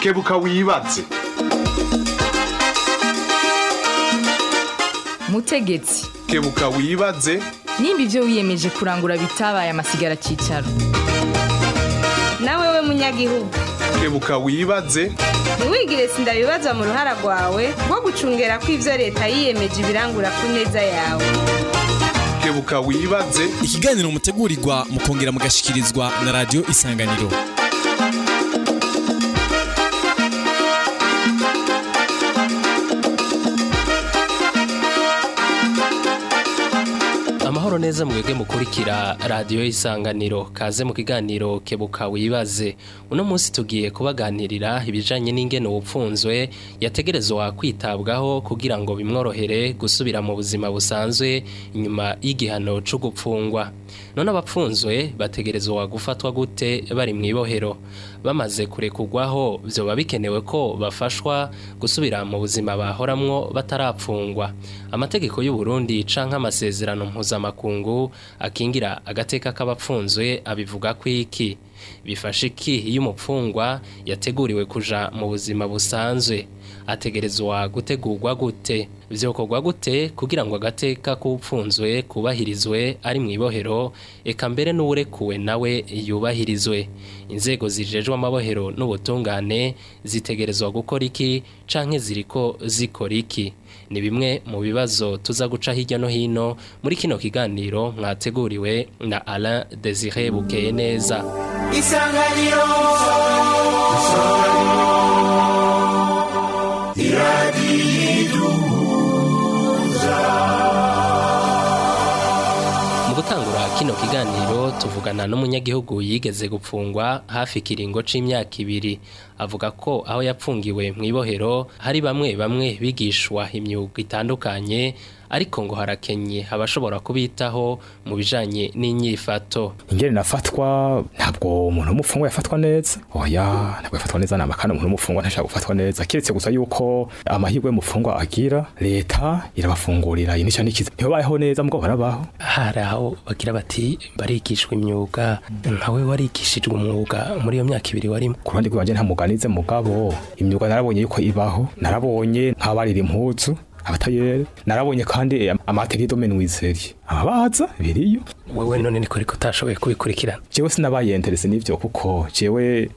kebuka wibaze mutegetsi kebuka wibaze nimba ibyo wiyemeje kurangura bitabaye amasigara cyicaro nawe we munyagihugu kebuka wibaze ntiwigire sindabibazwa mu ruhara rwawe rwo gucungera ko ibyo leta yiyemeje ibirangura ku neza yawe kebuka wibaze ikiganiro mutegurirwa mukongera mugashyikirizwa na radiyo isanganiro amahoro neza mwebwe mukurikira radiyo isanganiro kaze mu kiganiro kebuka wibaze uno munsi tugiye kubaganirira ibijyanye n'ingeno upfunzwe yategerezwa kwitabwaho kugira ngo bimworohere gusubira mu buzima busanzwe inyuma y'igihano cyo gupfungwa none abapfunzwe bategerezwa gufatwa gute bari mu ibohero bamaze kurekugwaho byoba bikenewe ko bafashwa gusubira mu buzima bahoramwo batarapfungwa amategeko y'u Burundi canke amasezerano mpuzamakungu akingira agateka k'abapfunzwe abivuga ko iki bifasha iki iyo umupfungwa yateguriwe kuja mu buzima busanzwe ategerezwa gutegurwa gute byokorwa gute kugira ngo agateka k'upfunzwe kubahirizwe ari mu ibohero eka mbere n'uwurekuwe nawe yubahirizwe inzego zijejwe amabohero n'ubutungane zitegerezwa gukora iki canke ziriko zikora iki ni bimwe mu bibazo tuza guca hirya no hino muri kino kiganiro mwateguriwe na Alain Desire neza isanganiro kino kiganiro tuvugana n'umunyagihugu yigeze gupfungwa hafi ikiringo c'imyaka ibiri avuga ko aho yapfungiwe mu ibohero hari bamwe bamwe bigishwa imyuga itandukanye ariko ngo harakenye abashobora kubitaho mu bijanye n'inyifato ingene nafatwa ntabwo umuntu w'umufungwa yafatwa neza oya ntabwo yafatwa neza ni amakana umuntu w'umufungwa ntashaka gufatwa neza keretse gusa yuko amahirwe y'umufungwa agira leta irabafungurira iyi nicyo n'ikiza ntibabayeho neza mugabo barabaho hari aho bagira bati barigishwa imyuga nawe warigishijwe umwuga muri iyo myaka ibiri warimo ku ruhande rwanjye nta mugabo imyuga narabonye yuko ibaho narabonye nk'abarira impuzu abatayere narabonye kandi eh, amateri domaine wizeri biriyo wowe none niko ariko utashoboye kubikurikirana jewe sinabaye interese n'ivyo kuko jewe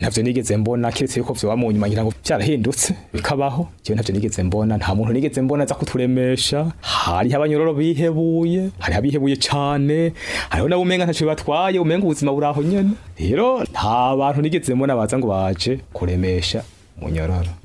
ntabyo nigeze mbona keretse yuko byoba mu nyuma ngira ngo byarahindutse bikabaho jewe ntabyo nigeze mbona nta muntu nigeze mbona aza kuturemesha hariho abanyororo bihebuye hariho abihebuye cane hariho nabo umenga ntaco bibatwaye umenga ubuzima buri aho nyene rero nta bantu nigeze mbona baza ngo baje kuremesha munyororo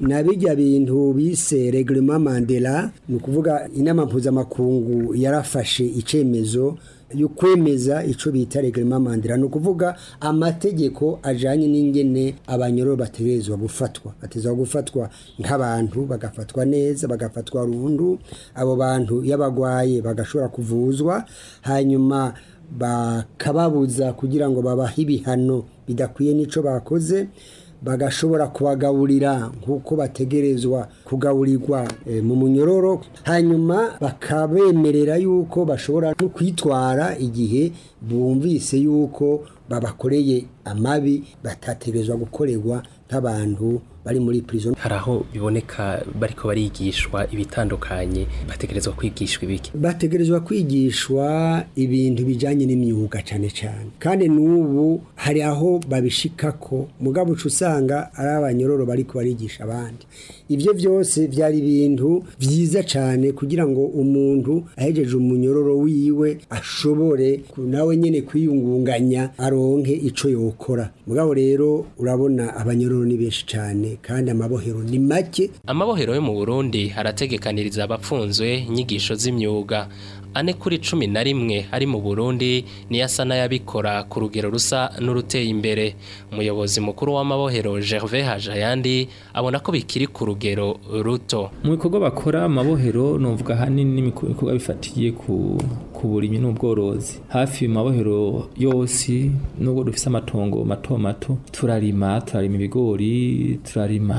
na bijya bintu bise reglement mandela ni kuvuga inama mpuzamakungu yarafashe icyemezo yo kwemeza icyo bita regarema mandira kuvuga amategeko ajyanye n'ingene abanyoro bategerezwa gufatwa batezwa gufatwa nk'abantu bagafatwa neza bagafatwa rundu abo bantu iyo bagashobora kuvuzwa hanyuma bakababuza kugira ngo babahe ibihano bidakwiye n'icyo bakoze bagashobora kubagaburira nk'uko bategerezwa kugaburirwa eh, mu munyororo hanyuma bakabemerera yuko bashobora no kwitwara igihe bumvise yuko babakoreye amabi batategerezwa gukorerwa nk'abantu bari muri prison hari biboneka bariko barigishwa ibitandukanye bategerezwa kwigishwa ibiki bategerezwa kwigishwa ibintu bijanye n'imyuga cyane cyane kandi n'ubu hari aho babishikako mugabo usanga ari abanyororo bariko barigisha abandi ivyo byose byari ibintu byiza cyane kugira ngo umuntu ahejeje umunyororo wiwe ashobore nawe nyene kwiyungunganya aronke ico yokora mugabo rero urabona abanyororo amabohero ni benshi cyane kandi amabohero ni make amabohero yo mu burundi harategekaniriza abapfunzwe inyigisho z'imyuga ane kuri cumi na rimwe ari mu burundi niyo asa n'ayabikora ku rugero rusa n'uruteye imbere umuyobozi mukuru w'amabohero gervais hajayandi abona ko bikiri ku rugero ruto mu bikorwa bakora amabohero n'uvuga ahanini n'ibikorwa bifatiye ku ku burimyi n'ubworozi hafi mabohero yose nubwo dufise amatongo mato mato turarima turarima ibigori turarima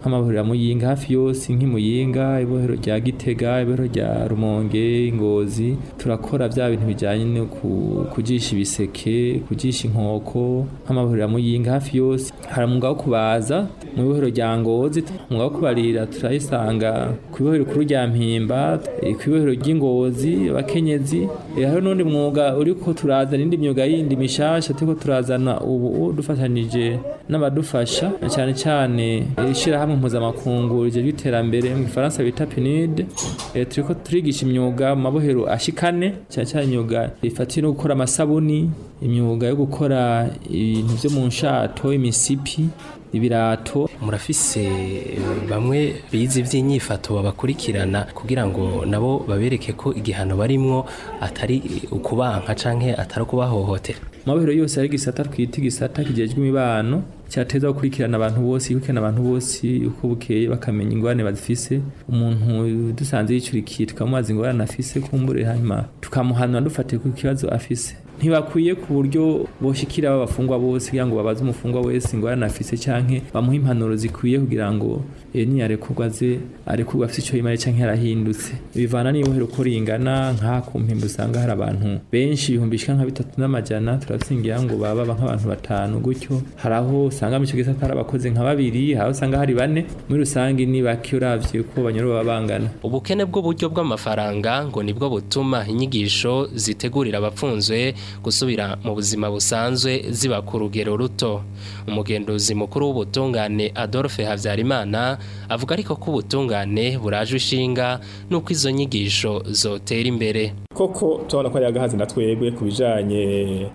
nk'amabohero ya muyinga hafi yose nk'imuyinga ibohero rya gitega ibohero rya rumonge ingozi turakora bya bintu bijyanye no kugisha ibiseke kugisha inkoko nk'amabohero ya muyinga hafi yose hari umwuga wo kubaza mu ibohero rya ngozi umwuga wo kubarira turayisanga ku ibohero kuri rya mpimba ku ibohero ry'ingozi abakenyezi eh, hari n'undi mwuga uri ko turazana indi myuga yindi bishasha turiko turazana ubu dufatanije n'abadufasha cyane cyane ishirahamwe mpuzamakungu rijejwe iterambere mu gifaransa bita PNUD eh, turiko turigisha imyuga mu mabohero ashikane cyane cyane imyuga ifatiye no gukora amasabuni imyuga yo gukora ibintu byo mu nshato imisipi ibirato murafise eh, bamwe bize iby'inyifato babakurikirana kugira ngo nabo babereke ko igihano barimwo atari ukubanka canke atari ukubahohotera amabahero yose ari gisata twita igisata kijejwe imibano cyateza gukurikirana abantu bose gukurikirana abantu bose uko bukeye bakamenya ingorane bazifise umuntu dusanze yicurikiye tukamubaza ingorane afise kumbure hanyuma tukamuhanura dufatiye ku kibazo afise ntibakwiye ku buryo boshyikira abafungwa bose kugira ngo babaze umufungwa wese ngo yaranafise canke bamuhe impanuro zikwiye kugira ngo e, eh, niyarekurwa aze arekurwa afise ico yimare canke yarahindutse bivana n'ibohero uko ringana nka ku mpimbi usanga hari abantu benshi ibihumbi bishika nka bitatu n'amajana turatsingira ngo baba nk'abantu batanu gutyo hari aho usanga mu ico gisata abakozi nka babiri hari usanga hari bane muri rusange ni bake uravye uko banyoro baba bangana ubukene bw'uburyo bw'amafaranga ngo nibwo butuma inyigisho zitegurira abapfunzwe gusubira mu buzima busanzwe ziba ku rugero ruto umugenduzi mukuru w'ubutungane adolphe habyarimana avuga ariko ko ubutungane buraje ishinga n'uko izo nyigisho zotera imbere koko turabona ko hari agahazi na twebwe ku bijyanye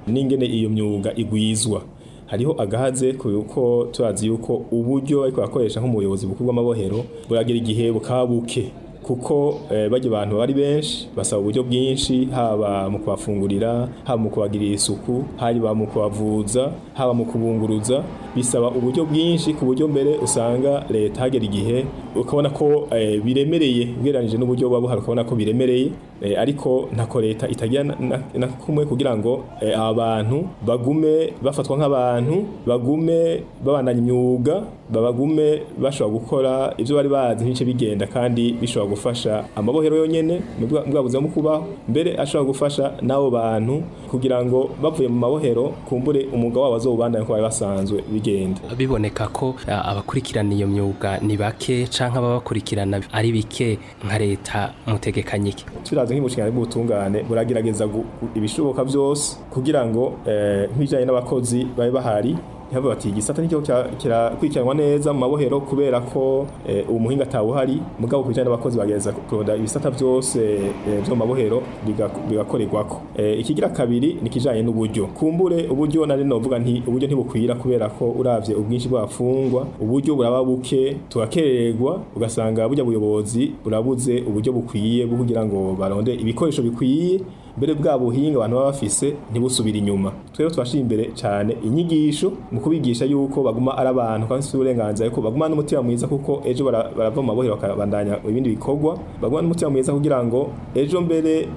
n'ingene iyo myuga igwizwa hariho agahaze kuko turazi yuko uburyo ariko bakoresha nk'umuyobozi bukuru bw'amabohero buragira igihe buke. kuko eh, bajya abantu bari benshi basaba uburyo bwinshi haba mu kubafungurira haba mu kubagirira isuku haba mu kubavuza haba mu kubunguruza bisaba uburyo bwinshi ku buryo mbere usanga leta hagera igihe ukabona ko eh, biremereye ugereranyije n'uburyo buba buhari ukabona ko biremereye Eh, ariko ntako leta itagira na kumwe kugira ngo eh, abantu bagume bafatwa nk'abantu bagume babandanya imyuga babagume bashobora gukora ibyo bari bazi n'ice bigenda kandi bishobora gufasha amabohero yonyine mu buzima mu kubaho mbere ashobora gufasha n'abo bantu kugira ngo bavuye mu mabohero kumbure umwuga wabo azobandanya uko bari basanzwe bigenda biboneka ko eh, abakurikirana iyo myuga ni bake canke ababakurikirana ari bike nka leta mutegekanyike busanzwe nk'imushikana y'ubutungane buragerageza ibishoboka byose kugira ngo eh, nk'ibijyanye n'abakozi babe bahari ntibabe bati igisata nicyo kirakurikiranwa neza mu mabohero kubera ko eh, umuhinga atawe uhari mugabo ku bijyanye n'abakozi bagerageza kuroda ibisata byose eh, byo mu mabohero bigakorerwako eh, ikigira kabiri ni ikijyanye n'uburyo kumbure uburyo nari navuga nti uburyo ntibukwira kubera ko urabye ubwinshi bw'abafungwa uburyo buraba buke turakererwa ugasanga bujya buyobozi burabuze uburyo bukwiye bwo kugira ngo baronde ibikoresho bikwiye mbere bwa buhinga abantu baba bafise ntibusubire inyuma twebwe twashiye imbere cyane inyigisho mu kubigisha yuko baguma ari abantu kandi bafite uburenganzira yuko baguma n'umutima mwiza kuko ejo barava mu mabohero bakabandanya ibindi bikorwa baguma n'umutima mwiza kugira ngo ejo mbere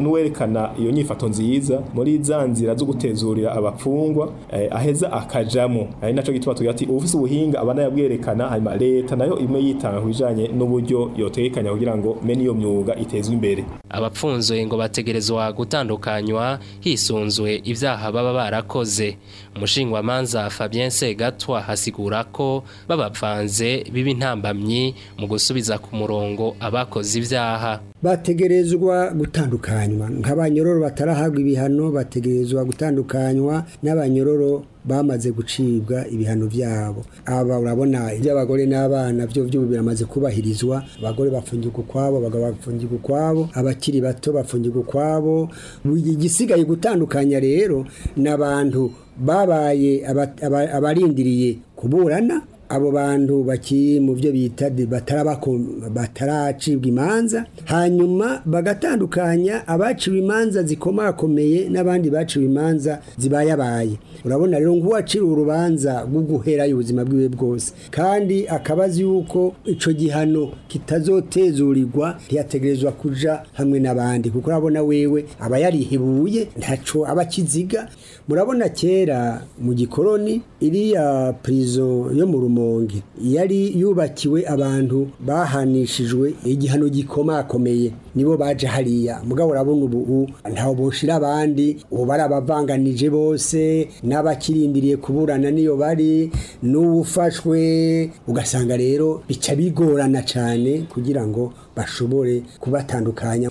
n'uwerekana iyo nyifato nziza muri za nzira zo gutezurira abapfungwa eh, aheza akajamo ari nacyo gituma tugira ati ubufise ubuhinga abana yabwerekana hanyuma leta nayo imwe yitanga ku bijyanye n'uburyo yotekanya kugira ngo meni iyo myuga itezwe imbere abapfunzwe batuzuye ngo bategerezwa gutandukanywa hisunzwe ibyaha baba barakoze umushingwamanza Fabien Segatwa hasigura ko babapfanze biba intambamyi mu gusubiza ku murongo abakoze ibyaha bategerezwa gutandukanywa nk'abanyororo batarahabwa ibihano bategerezwa gutandukanywa n'abanyororo bamaze gucibwa ibihano byabo aba urabona iby'abagore n'abana byo byo biramaze kubahirizwa abagore bafungiye ukwabo abagabo bafungirwa ukwabo abakiri bato bafungiye ukwabo igisigaye gutandukanya rero n'abantu babaye abarindiriye kuburana abo bantu bakiri mu byo bita bataracibwa imanza hanyuma bagatandukanya abaciwe imanza zikomakomeye n'abandi baciwe imanza zibayabaye urabona rero nk'uwacira urubanza rwo guherayo ubuzima bwiwe bwose kandi akabaza yuko icyo gihano kitazotezurirwa ntiyategerezwa kuja hamwe n'abandi kuko urabona wewe aba yarihibuye ntaco aba akiziga murabona kera mu gikoroni iriya pirizo yo mu rumo rumonge yari yubakiwe abantu bahanishijwe igihano gikoma akomeye nibo baje hariya mugabo urabona ubu ntawe boshira abandi ubu barabavanganije bose n'abakirindiriye kuburana niyo bari n'uwufashwe ugasanga rero bica bigorana cyane kugira ngo bashobore kubatandukanya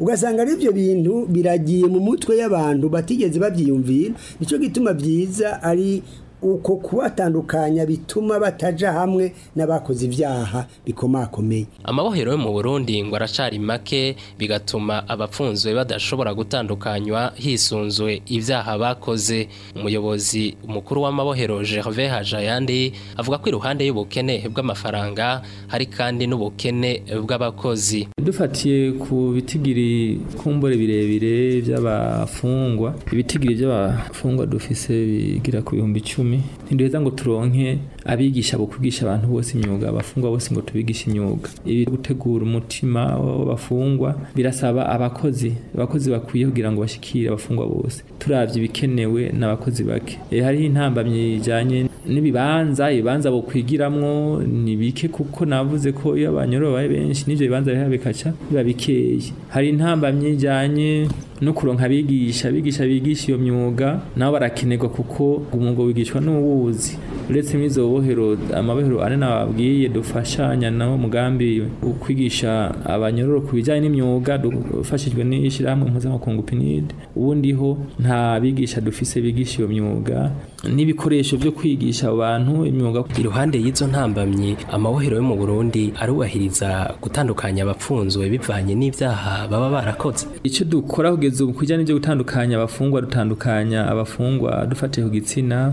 ugasanga aribyo bintu biragiye mu mutwe y'abantu batigeze babyiyumvira nicyo gituma byiza ari uko kubatandukanya bituma bataja hamwe n'abakoze ibyaha bikomakomeye amabohero yo mu Burundi ngo aracari make bigatuma abapfunzwe badashobora gutandukanywa hisunzwe ibyaha bakoze umuyobozi umukuru w'amabohero Gervais Hajayandi avuga ko iruhande y'ubukene bw'amafaranga hari kandi n'ubukene bw'abakozi dufatiye ku bitigiri kumbore birebire by'abafungwa ibitigiri by'abafungwa dufise bigira ku 10 icumi ntiduheza ngo turonke abigisha bo kwigisha abantu bose imyuga abafungwa bose ngo tubigishe imyuga ibi gutegura umutima w'abafungwa birasaba abakozi abakozi bakwiye kugira ngo bashikire abafungwa bose turavye ibikenewe n'abakozi bake e, hariho intambamyi ijanye n'ibibanza ibanza bokwigiramwo ni bike kuko navuze ko iyo abanyoro babaye benshi n'ivyo bibanza biha bikaca biba bikeye hari intambamyi ijanye no kuronka abigisha abigisha bigisha iyo myuga nabo barakenerwa kuko umwuga wigishwa n'uwuzi uretse n'izo amabehero ane nababwiye dufashanya na mugambi ukwigisha abanyororo ku bijyanye n'imyuga dufashijwe n'ishyirahamwe mpuzamakungu pinide ubundi ho nta bigisha dufise bigisha iyo myuga n'ibikoresho byo kwigisha abantu imyuga iruhande y'izo ntambamyi amabohero yo mu Burundi arubahiriza gutandukanya abapfunzwe bivanye n'ibyaha baba barakoze icyo dukora kugeza ubu kujyanye n'ibyo gutandukanya abafungwa dutandukanya abafungwa dufatiye ku gitsina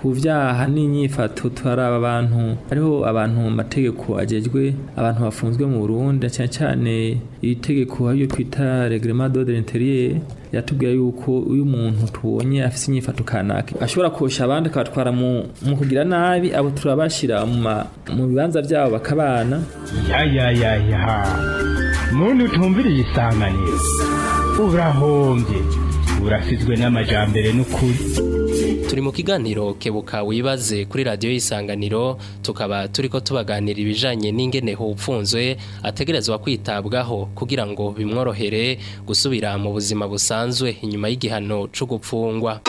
ku byaha n'inyifato turaraba abantu ariho abantu mategeko agejwe abantu bafunzwe mu Burundi cyane cyane itege itegeko ayo twita reglement d'ordre intérieur yatubwiye yuko uyu muntu tubonye afite inyifato kanaka ashobora kosha abandi akabatwara mu kugira nabi abo turabashyira mu bibanza byabo bakabana yayayaya muntu utumviriye isanganiro urahombye urasizwe n'amajambere n'ukuri turi mu kiganiro kebuka wibaze kuri radiyo y'isanganiro tukaba turi ko tubaganira ibijanye n'ingene upfunzwe ategerezwa kwitabwaho kugira ngo bimworohere gusubira mu buzima busanzwe inyuma y'igihano cyo gupfungwa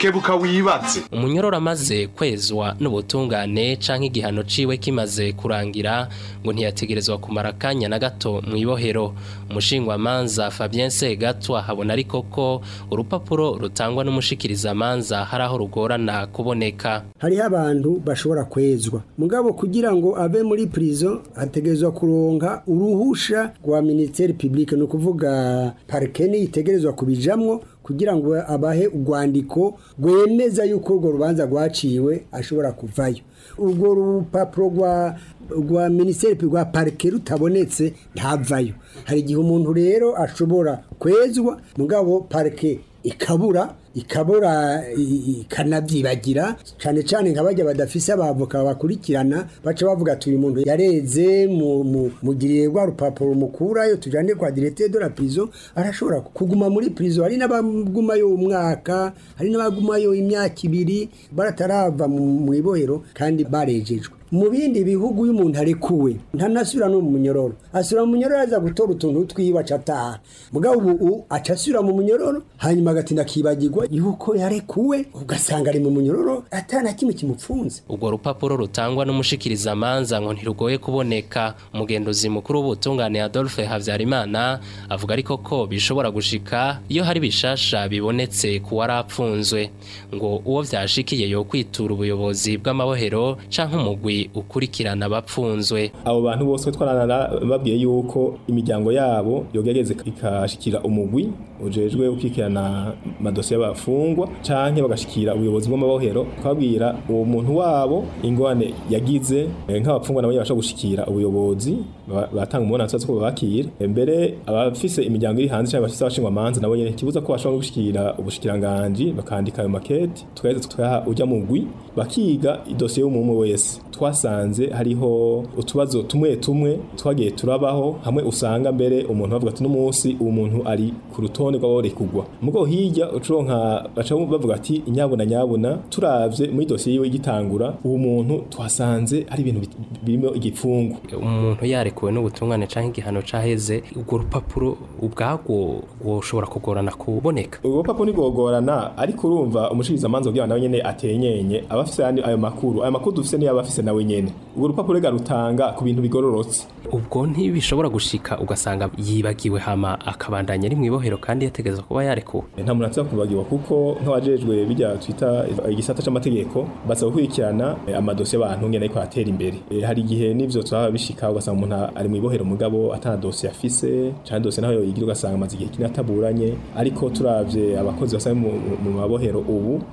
kebuka wibatse umunyororo amaze kwezwa n'ubutungane canke igihano ciwe kimaze kurangira ngo ntiyategerezwa kumara kanya na gato mu ibohero umushingwa manza Fabien Segatwa habona ariko ko urupapuro rutangwa n'umushikiriza manza haraho rugorana kuboneka hariho abantu bashobora kwezwa mugabo kugira ngo abe muri prison ategerezwa kuronka uruhusha rwa ministere ni ukuvuga kuvuga parquet itegerezwa kubijamwo kugira ngo abahe urwandiko rwemeza yuko urwo rubanza rwaciwe ashobora kuvayo urwo rupapuro rwa rwa minisiteri rwa parike rutabonetse ntavayo hari igihe umuntu rero ashobora kwezwa mugabo parike ikabura ikabura ikanabyibagira cyane cyane nka bajya badafise abavoka bakurikirana baca bavuga ati uyu muntu yareze mugiriye rwa rupapuro mukurayo tujyane kwa diregite de la arashobora kuguma muri prison hari n'abagumayo umwaka hari n'abagumayo imyaka ibiri baratarava mu ibohero kandi barejejwe mu bindi bihugu iyo umuntu arekuwe ntanasubira no mu munyororo asubira mu munyororo aza gutora utuntu twiwe aca ataha ubu aca asubira mu munyororo hanyuma agatinda akibagirwa yuko yarekuwe ugasanga ari mu munyororo atana kimwe kimupfunze urwo rupapuro rutangwa n'umushikiriza ngo ntirugoye kuboneka umugenduzi mukuru w'ubutungane Adolphe Habyarimana avuga ariko ko bishobora gushika iyo hari bishasha bibonetse ku warapfunzwe ngo uwo vyashikiye yo kwitura ubuyobozi bw'amabohero cyangwa umugwi ukurikirana abapfunzwe abo bantu bose twarana babwiye yuko imiryango yabo yogereze ikashikira umugwi ujejwe ukikirana madosiye y'abafungwa canke bagashikira ubuyobozi bw'amabohero kabwira uwo muntu wabo ingwane yagize eh, nk'abapfungwa nabo bashobora gushikira ubuyobozi batanga umuburanashatse ko babakira mbere abafise imiryango iri hanze cyangwa abafise abashingwa manza nabo nyene kibuza ko bashobora gushikira ubushikiranganji bakandika ayo makete tukaheza tukaha ujya mu gwi bakiga idosiye y'umumwe wese twasanze hariho utubazo tumwe tumwe twagiye turabaho hamwe usanga mbere umuntu bavuga ati n'umunsi uwo muntu ari ku rutonde rw'abari kugwa mugo hirya ucuronka baca bavuga ati inyabuna nyabuna turabye muri dosiye yiwe igitangura uwo muntu twasanze hari ibintu birimo igipfungu umuntu yareka bikuwe n'ubutungane cyangwa igihano cyaheze urwo rupapuro ubwarwo woshobora kugorana kuboneka urwo rupapuro ntigogorana ariko urumva umushikirizamanza ubwira nawe nyine atenyenye aba afite ayo makuru ayo makuru dufite niyo aba afite nawe nyine urwo rupapuro rega rutanga ku bintu bigororotse ubwo ntibishobora gushika ugasanga yibagiwe hama akabandanya ari mu ibohero kandi yategereza kuba yarekuwe eh, nta muntu atsa kubagirwa kuko nk'abajejwe bijya twita eh, igisata cy'amategeko basaba gukurikirana eh, amadosiye abantu ngene ariko imbere hari igihe n'ivyo twaba bishika ugasanga umuntu ari mu ibohero mugabo atana dosiye afise cyane dosiye naho yigira ugasanga amaze igihe kinini ariko turabye abakozi basa mu mabohero ubu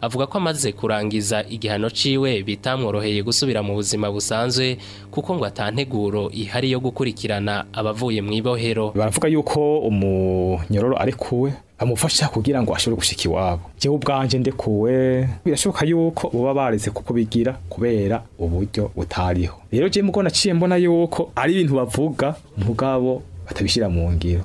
avuga ko amaze kurangiza igihano ciwe bitamworoheye gusubira mu buzima busanzwe kuko ngo atanteguro ihari yo gukurikirana abavuye mu ibohero baravuga yuko umunyororo kuwe bamufasha kugira ngo ashobore gushyika iwabo njyewe ubwanjye ndekuwe birashoboka yuko baba bareze kuko bigira kubera uburyo butariho rero njyewe mugo naciye mbona yuko ari ibintu bavuga mugabo batabishyira mu ngiro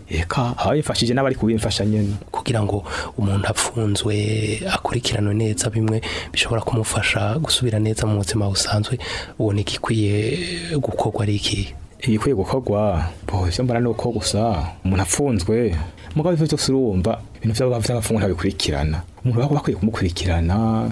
eka ababifashije n'abari kubimfasha kugira ngo umuntu afunzwe akurikiranwe neza bimwe bishobora kumufasha gusubira neza mu buzima busanzwe ubona igikwiye gukorwa ari iki igikwiye gukorwa bo mbona ni uko gusa umuntu apfunzwe mugabo ivyo vyose ibintu byabo by'abafungwa ntabikurikirana umuntu baba bakwiye kumukurikirana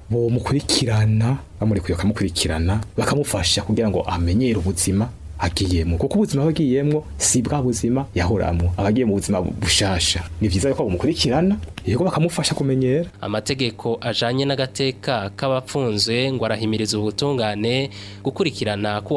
bo mukurikirana bamuri bakamufasha kugira ngo amenyere ubuzima agiyemo kuko ubuzima aba agiyemo si bwa buzima yahoramo aba agiye mu buzima bushasha ni byiza ko bamukurikirana yego bakamufasha kumenyera amategeko ajanye n'agateka k'abapfunzwe ngo arahimiriza ubutungane gukurikirana ko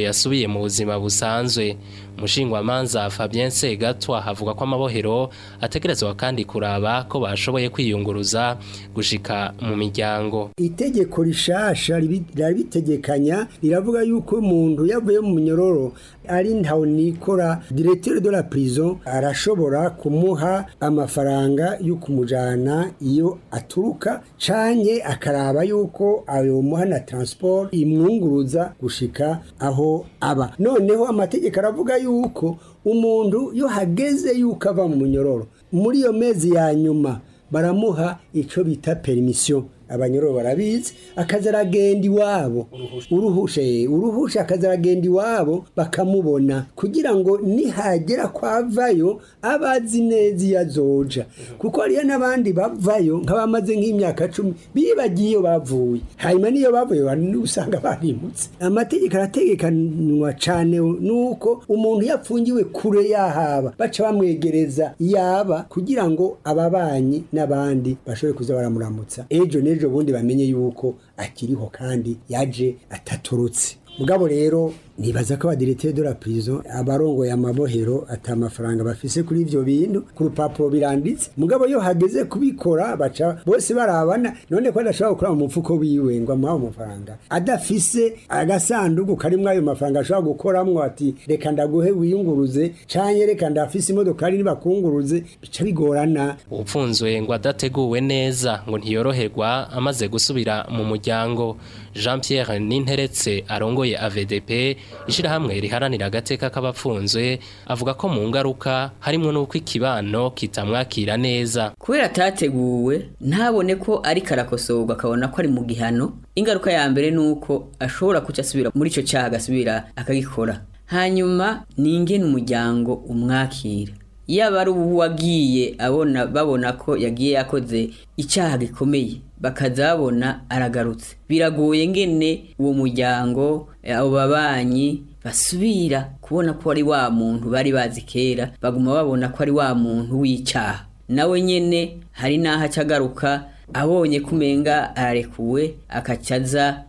yasubiye mu buzima busanzwe umushingwamanza Fabien Segatwa havuga ko amabohero ategerezwa kandi kuraba ko bashoboye kwiyunguruza gushika mu miryango itegeko rishasha rirabitegekanya riravuga yuko umuntu yavuye mu minyororo ari ntawo nikora directeur de la prison arashobora kumuha amafaranga yo kumujana iyo aturuka canke akaraba yuko ayo muhana transport imwunguruza gushika aho aba noneho amategeko aravuga yuko yuko umuntu iyo hageze yuko ava mu munyororo muri iyo mezi ya nyuma baramuha icyo bita perimisiyo abanyoro barabizi akaza aragenda iwabo uruhushe uruhushe akaza aragenda iwabo bakamubona kugira ngo nihagera kwavayo abazi neza iyo azoja kuko hariyo n'abandi bavayo nk'abamaze nk'imyaka cumi bibagiye iyo bavuye hanyuma n'iyo bavuye usanga barimutse amategeko arategekanwa cyane nuko umuntu iyo apfungiwe kure yahaba baca bamwegereza yaba kugira ngo ababanyi n'abandi bashobore kuza baramuramutsa ejo n'ejo ejo bundi bamenye yuko akiriho kandi yaje ataturutse mugabo rero nibaza ko abadiriteri de la prison abarongoye amabohero ata amafaranga bafise kuri ivyo bintu ku rupapuro biranditse mugabo yo hageze kubikora baca bose barabana none ko adashobora gukora mu mupfuko wiwe ngo amuha amafaranga adafise agasanduku karimwo ayo mafaranga ashobora gukoramwo ati reka ndaguhe wiyunguruze canke reka ndafise imodoka ari nibakunguruze bica bigorana upfunzwe ngo adateguwe neza ngo ntiyoroherwa amaze gusubira mu muryango Jean Pierre Ninteretse arongoye AVDP ishyirahamwe riharanira agateka k'abapfunzwe avuga ko mu ngaruka harimo n'uko ikibano kitamwakira neza kubera atateguwe ntabone ko ari karakosorwa akabona ko ari mu gihano ingaruka ya mbere ni uko ashobora kuca asubira muri icyo cyaha agasubira akagikora hanyuma ni umuryango umwakira iyo aba ari uwagiye abona babona ko yagiye yakoze icyaha gikomeye bakaza babona aragarutse biragoye ngene uwo muryango abo babanyi basubira kubona ko ari wa muntu bari bazi kera baguma babona ko ari wa muntu w'icyaha nawe nyine hari n'aho aca abonye ko umenga ararekuwe akacaza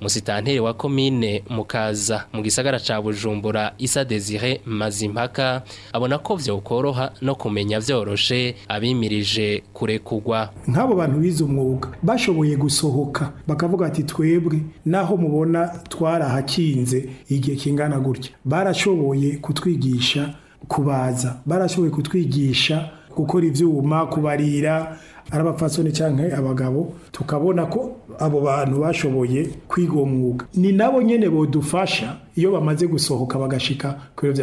musitanteri wa komine mukaza mu gisagara ca Bujumbura Isa Desire Mazimpaka abona ko vyo ukoroha no kumenya vyoroshe abimirije kurekugwa nk'abo bantu bize umwuga bashoboye gusohoka bakavuga ati twebwe naho mubona twarahakinze igihe kingana gutya barashoboye kutwigisha kubaza barashoboye kutwigisha gukora ibyuma kubarira ari abapfasoni cyangwa abagabo tukabona ko abo bantu bashoboye kwiga uwo mwuga ni nabo nyine bodufasha iyo bamaze gusohoka bagashika ku biro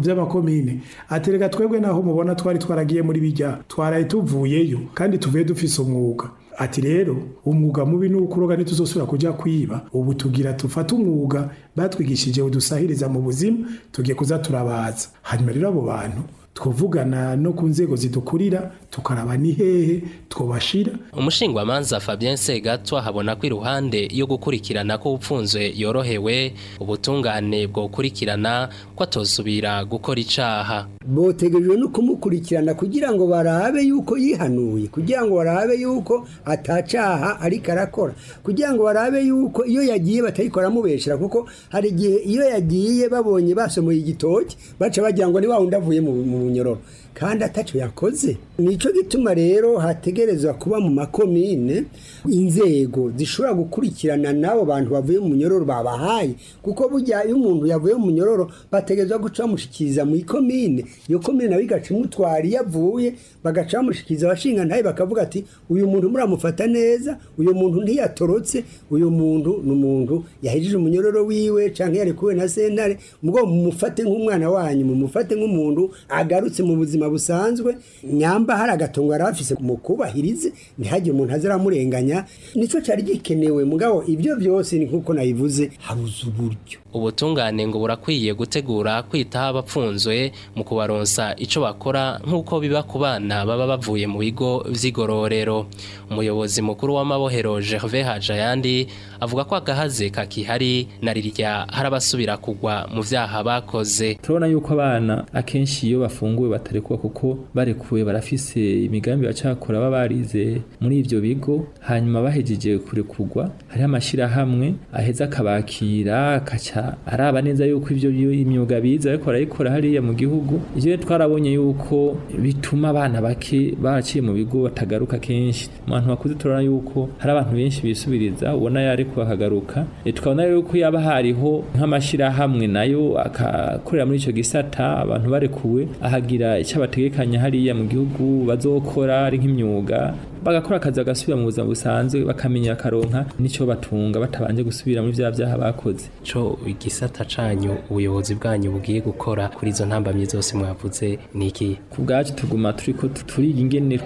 by'amakomine aterega twebwe naho mubona twari twaragiye muri bijya twaraye tuvuyeyo kandi tuvuye dufise umwuga ati rero umwuga mubi ni ukuroga ntituzosubira kujya kwiba ubu tugira tufate umwuga batwigishije udusahiriza mu buzima tugiye kuza turabaza hanyuma rero abo bantu twavugana no ku nzego zidukurira tukaraba ni hehe twobashira umushingwamanza Fabien Segatwa habona ko iruhande yo gukurikirana ko upfunzwe yorohewe ubutungane bwo gukurikirana ko atosubira gukora icaha botegejwe no kumukurikirana kugira ngo barabe yuko yihanuye kugira ngo barabe yuko atacaha ari karakora kugira ngo barabe yuko iyo yagiye batayikora mubeshera kuko hari igihe iyo yagiye babonye basomoye igitoki baca bagira ngo ni wa wundi mu un kandi atacyo yakoze nicyo gituma rero hategerezwa kuba mu makomine inzego zishobora gukurikirana n'abo bantu bavuye mu munyororo babahaye kuko burya iyo umuntu yavuye mu munyororo bategerezwa guca bamushyikiriza mu ikomine iyo komine nawe igaca imutwara iyo avuye bagaca bamushyikiriza abashinga ntayo bakavuga ati uyu muntu muramufata neza uyu muntu ntiyatorotse uyu muntu ni umuntu yahejeje umunyororo wiwe cyangwa yarekuwe na sentare mugomba mumufate nk'umwana wanyu mumufate nk'umuntu agarutse mu buzima busanzwe nyamba hari agatungo yari afise mu kubahirize ntihagire umuntu aziramurenganya nicyo cyari gikenewe mugabo ibyo byose ni nk'uko nayivuze habuze uburyo ubutungane ngo burakwiye gutegura kwitaho abapfunzwe mu kubaronsa icyo bakora nk'uko biba ku bana baba bavuye mu bigo by'igororero umuyobozi mukuru w'amabohero gervais hajayandi avuga ko agahaze kakihari na rirya harabasubira kugwa mu byaha bakoze turabona yuko abana akenshi iyo bafunguwe batari kuba kuko barekuwe barafise imigambi bacakora babarize muri ibyo bigo hanyuma bahejeje kurekurwa hariho amashyirahamwe aheza akabakira akaca araba neza yuko ibyo imyuga bize ariko barayikora hariya mu gihugu ibyo twarabonye yuko bituma abana bake baciye mu bigo batagaruka kenshi abantu bantu bakuze turabona yuko hari abantu benshi bisubiriza ubona yariko akagaruka eh, tukabona yuko yaba hariho nk'amashyirahamwe nayo akakorera muri icyo gisata abantu barekuwe ahagira icyo abigisha bategekanya hariya mu gihugu bazokora ari nk'imyuga bagakora akazi bagasubira mu buzima busanzwe bakamenya akaronka n'icyo batunga batabanje gusubira muri bya byaha bakoze co igisata canyu ubuyobozi bwanyu bugiye gukora kuri izo ntambamye zose mwavuze niki ku bwacu tuguma turiko turiga ingene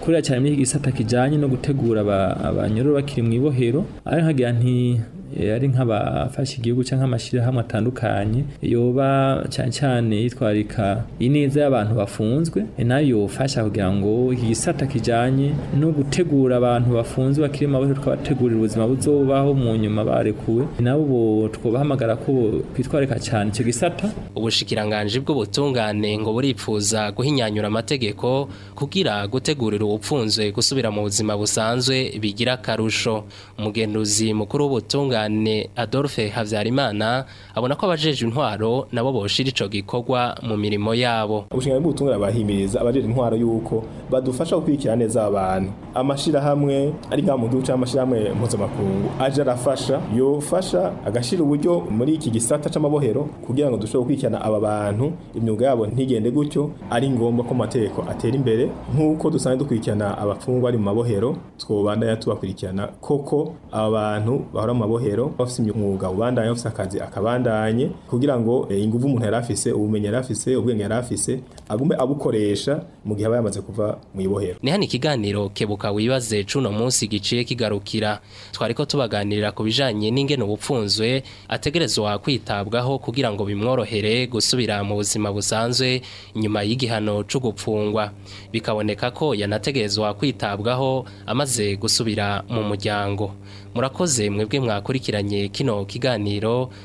kurera cyane muri iki gisata kijanye no gutegura abanyororo bakiri mu ibohero ari nti Eh, ari nk'abafasha igihugu cyangwa amashyirahamwe atandukanye yoba cyane cyane yitwarika ineza y'abantu bafunzwe eh, nayo yofasha kugira ngo igisata kijyanye no gutegura abantu bafunzwe bakiri mabuto twabategurira ubuzima buzobaho mu nyuma barekuwe eh, nabo twobahamagara ko kwitwarika cyane icyo gisata ubushikiranganje bw'ubutungane ngo buripfuza guhinyanyura amategeko kugira gutegurira ubupfunzwe gusubira mu buzima busanzwe bigira akarusho umugenduzi mukuru w'ubutungane uwitungane adolphe habyarimana abona ko abajeje intwaro nabo boshira ico gikorwa mu mirimo yabo ubushinga bw'ubutungane abahimiriza abajeje intwaro yuko badufasha gukurikirana neza abantu amashirahamwe ari nka mu gihugu cy'amashirahamwe mpuzamakungu aje arafasha yofasha agashira uburyo muri iki gisata c'amabohero kugira ngo dushobore gukurikirana aba bantu imyuga yabo ntigende gutyo ari ngombwa ko mateko atera imbere nk'uko dusanzwe dukurikirana abafungwa ari mu mabohero twobandanya tubakurikirana koko aba bantu bahora mu mabohero indero bafise umwuga ubandanye bafise akazi akabandanye kugira ngo e, inguvu umuntu yarafise ubumenyi yarafise ubwenge yarafise agume abukoresha mu gihe aba yamaze kuva mu ibohero ni hano ikiganiro kebuka wibaze cuno munsi giciye kigarukira twariko tubaganirira ku bijanye n'ingene ubupfunzwe ategerezwa kwitabwaho kugira ngo bimworohere gusubira mu buzima busanzwe nyuma y'igihano cyo gupfungwa bikaboneka ko yanategerezwa kwitabwaho amaze gusubira mu muryango murakoze mwebwe mwakurikiranye kino kiganiro